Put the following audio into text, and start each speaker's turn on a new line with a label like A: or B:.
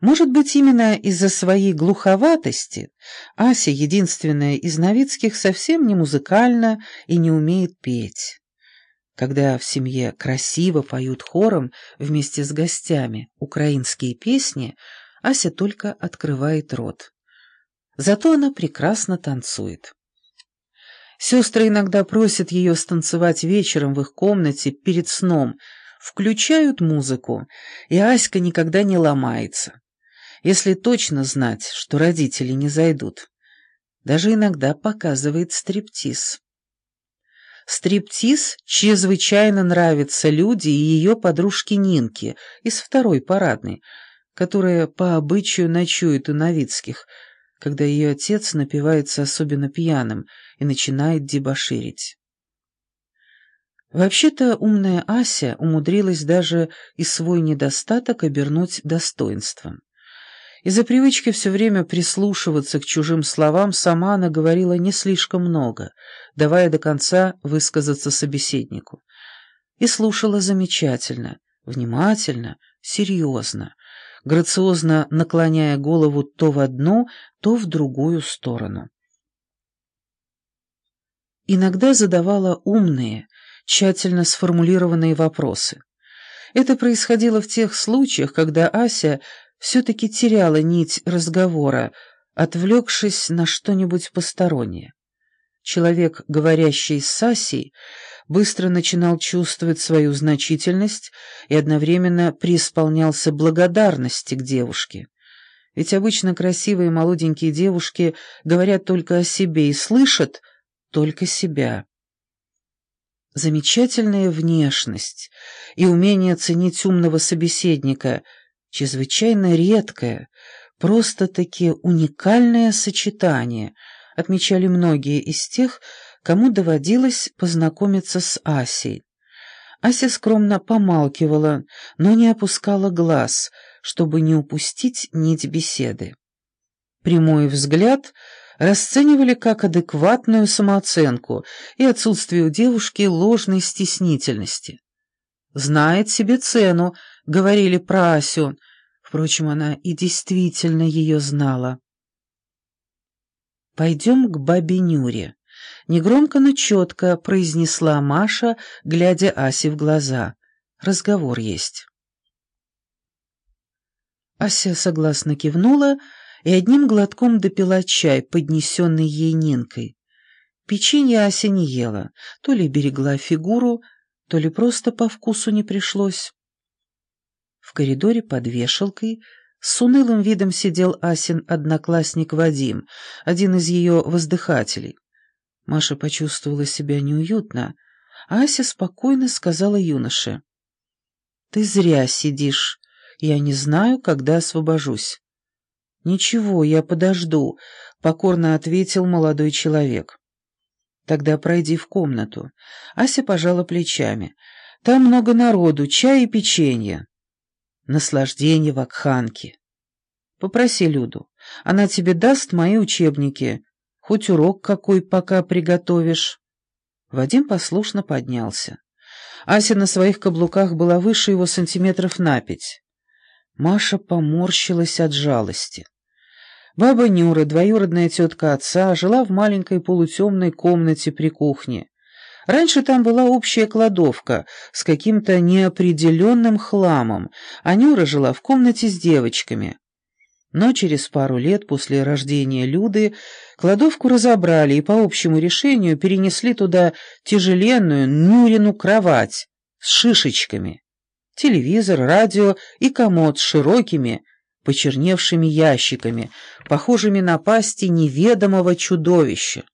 A: Может быть, именно из-за своей глуховатости Ася, единственная из Новицких, совсем не музыкальна и не умеет петь. Когда в семье красиво поют хором вместе с гостями украинские песни, Ася только открывает рот. Зато она прекрасно танцует. Сестры иногда просят ее станцевать вечером в их комнате перед сном, включают музыку, и Аська никогда не ломается если точно знать, что родители не зайдут. Даже иногда показывает стриптиз. Стриптиз чрезвычайно нравится Люде и ее подружке Нинке из второй парадной, которая по обычаю ночует у Новицких, когда ее отец напивается особенно пьяным и начинает дебоширить. Вообще-то умная Ася умудрилась даже и свой недостаток обернуть достоинством. Из-за привычки все время прислушиваться к чужим словам сама она говорила не слишком много, давая до конца высказаться собеседнику. И слушала замечательно, внимательно, серьезно, грациозно наклоняя голову то в одну, то в другую сторону. Иногда задавала умные, тщательно сформулированные вопросы. Это происходило в тех случаях, когда Ася все-таки теряла нить разговора, отвлекшись на что-нибудь постороннее. Человек, говорящий с Сасей, быстро начинал чувствовать свою значительность и одновременно преисполнялся благодарности к девушке. Ведь обычно красивые молоденькие девушки говорят только о себе и слышат только себя. Замечательная внешность и умение ценить умного собеседника — чрезвычайно редкое, просто-таки уникальное сочетание, отмечали многие из тех, кому доводилось познакомиться с Асей. Ася скромно помалкивала, но не опускала глаз, чтобы не упустить нить беседы. Прямой взгляд расценивали как адекватную самооценку и отсутствие у девушки ложной стеснительности. «Знает себе цену», — говорили про Асю, Впрочем, она и действительно ее знала. «Пойдем к бабе Нюре», — негромко, но четко произнесла Маша, глядя Асе в глаза. «Разговор есть». Ася согласно кивнула и одним глотком допила чай, поднесенный ей Нинкой. Печенье Ася не ела, то ли берегла фигуру, то ли просто по вкусу не пришлось. В коридоре под вешалкой с унылым видом сидел Асин одноклассник Вадим, один из ее воздыхателей. Маша почувствовала себя неуютно, а Ася спокойно сказала юноше. «Ты зря сидишь. Я не знаю, когда освобожусь». «Ничего, я подожду», — покорно ответил молодой человек. «Тогда пройди в комнату». Ася пожала плечами. «Там много народу, чай и печенье» наслаждение вакханки. Попроси Люду, она тебе даст мои учебники, хоть урок какой пока приготовишь. Вадим послушно поднялся. Ася на своих каблуках была выше его сантиметров на пять. Маша поморщилась от жалости. Баба Нюра, двоюродная тетка отца, жила в маленькой полутемной комнате при кухне. Раньше там была общая кладовка с каким-то неопределенным хламом, а Нюра жила в комнате с девочками. Но через пару лет после рождения Люды кладовку разобрали и по общему решению перенесли туда тяжеленную Нюрину кровать с шишечками, телевизор, радио и комод с широкими, почерневшими ящиками, похожими на пасти неведомого чудовища.